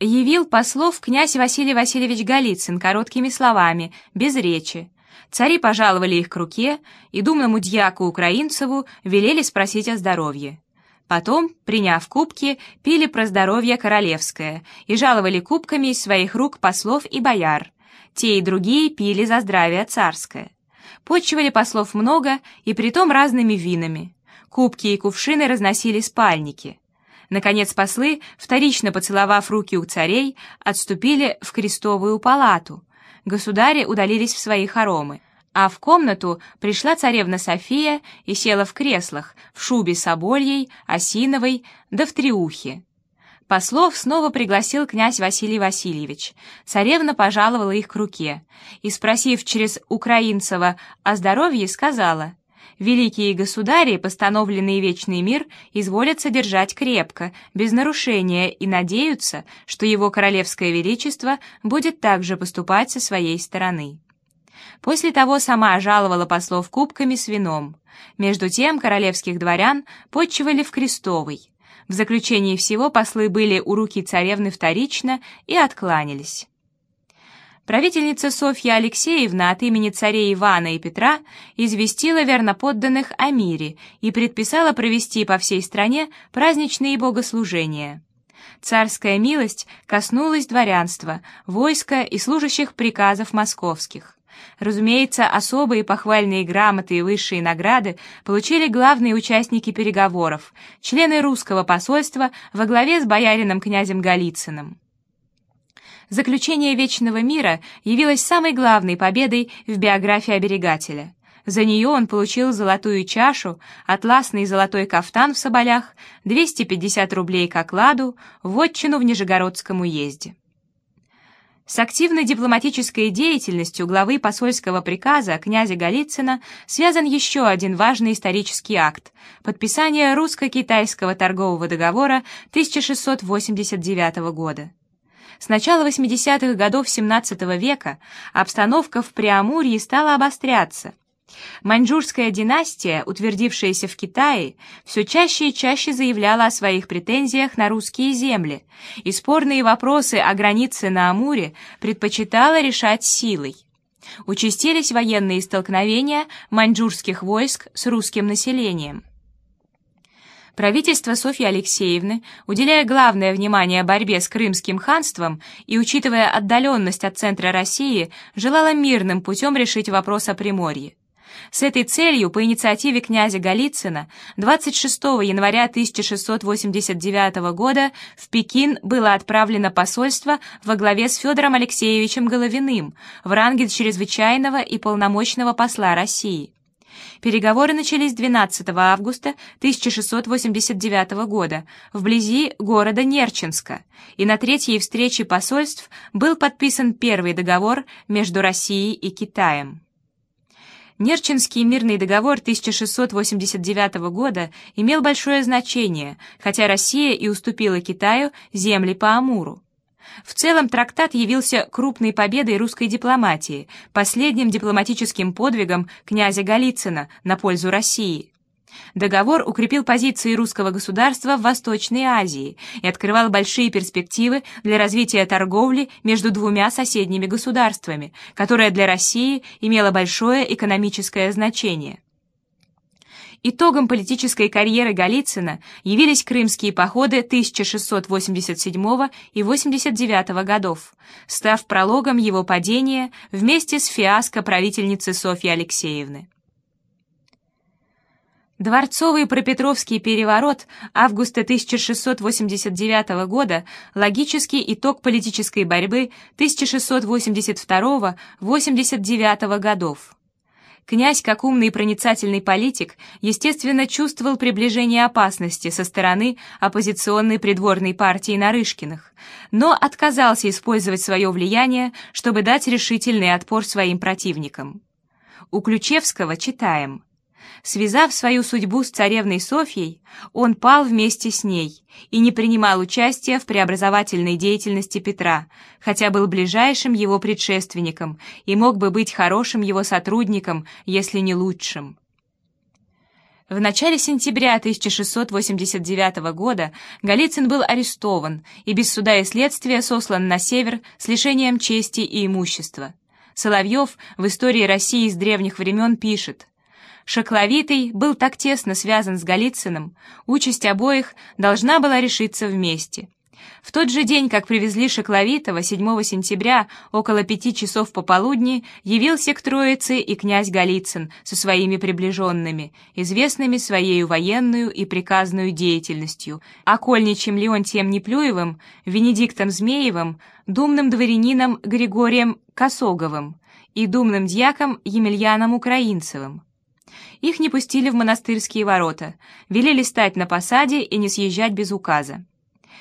явил послов князь Василий Васильевич Голицын короткими словами, без речи. Цари пожаловали их к руке, и думному дьяку Украинцеву велели спросить о здоровье. Потом, приняв кубки, пили про здоровье королевское и жаловали кубками из своих рук послов и бояр. Те и другие пили за здравие царское. Почивали послов много, и притом разными винами. Кубки и кувшины разносили спальники. Наконец послы, вторично поцеловав руки у царей, отступили в крестовую палату. Государи удалились в свои хоромы, а в комнату пришла царевна София и села в креслах, в шубе собольей, осиновой, да в триухе. Послов снова пригласил князь Василий Васильевич. Царевна пожаловала их к руке и, спросив через Украинцева о здоровье, сказала, «Великие государи, постановленный вечный мир, изволят содержать крепко, без нарушения, и надеются, что его королевское величество будет также поступать со своей стороны». После того сама жаловала послов кубками с вином. Между тем королевских дворян подчивали в Крестовой. В заключении всего послы были у руки царевны вторично и откланялись. Правительница Софья Алексеевна от имени царей Ивана и Петра известила верноподданных о мире и предписала провести по всей стране праздничные богослужения. Царская милость коснулась дворянства, войска и служащих приказов московских. Разумеется, особые похвальные грамоты и высшие награды получили главные участники переговоров, члены русского посольства во главе с боярином князем Голицыным. Заключение Вечного мира явилось самой главной победой в биографии оберегателя. За нее он получил золотую чашу, атласный золотой кафтан в соболях, 250 рублей к окладу, вотчину в Нижегородском уезде. С активной дипломатической деятельностью главы посольского приказа князя Голицына связан еще один важный исторический акт – подписание русско-китайского торгового договора 1689 года. С начала 80-х годов XVII века обстановка в Преамурье стала обостряться – Маньчжурская династия, утвердившаяся в Китае, все чаще и чаще заявляла о своих претензиях на русские земли, и спорные вопросы о границе на Амуре предпочитала решать силой. Участились военные столкновения маньчжурских войск с русским населением. Правительство Софьи Алексеевны, уделяя главное внимание борьбе с Крымским ханством и учитывая отдаленность от центра России, желало мирным путем решить вопрос о Приморье. С этой целью по инициативе князя Голицына 26 января 1689 года в Пекин было отправлено посольство во главе с Федором Алексеевичем Головиным в ранге чрезвычайного и полномочного посла России. Переговоры начались 12 августа 1689 года вблизи города Нерчинска, и на третьей встрече посольств был подписан первый договор между Россией и Китаем. Нерчинский мирный договор 1689 года имел большое значение, хотя Россия и уступила Китаю земли по Амуру. В целом трактат явился крупной победой русской дипломатии, последним дипломатическим подвигом князя Голицына на пользу России. Договор укрепил позиции русского государства в Восточной Азии и открывал большие перспективы для развития торговли между двумя соседними государствами, которая для России имела большое экономическое значение. Итогом политической карьеры Голицына явились крымские походы 1687 и 89 годов, став прологом его падения вместе с фиаско правительницы Софьи Алексеевны. Дворцовый Пропетровский переворот августа 1689 года – логический итог политической борьбы 1682-89 годов. Князь, как умный и проницательный политик, естественно чувствовал приближение опасности со стороны оппозиционной придворной партии Нарышкиных, но отказался использовать свое влияние, чтобы дать решительный отпор своим противникам. У Ключевского читаем – Связав свою судьбу с царевной Софьей, он пал вместе с ней и не принимал участия в преобразовательной деятельности Петра, хотя был ближайшим его предшественником и мог бы быть хорошим его сотрудником, если не лучшим. В начале сентября 1689 года Голицын был арестован и без суда и следствия сослан на север с лишением чести и имущества. Соловьев в истории России с древних времен пишет Шакловитый был так тесно связан с Голицыным, участь обоих должна была решиться вместе. В тот же день, как привезли Шекловитова, 7 сентября, около пяти часов пополудни, явился к Троице и князь Голицын со своими приближенными, известными своей военную и приказную деятельностью, окольничьим Леонтием Неплюевым, Венедиктом Змеевым, думным дворянином Григорием Косоговым и думным дьяком Емельяном Украинцевым. Их не пустили в монастырские ворота, велели стать на посаде и не съезжать без указа.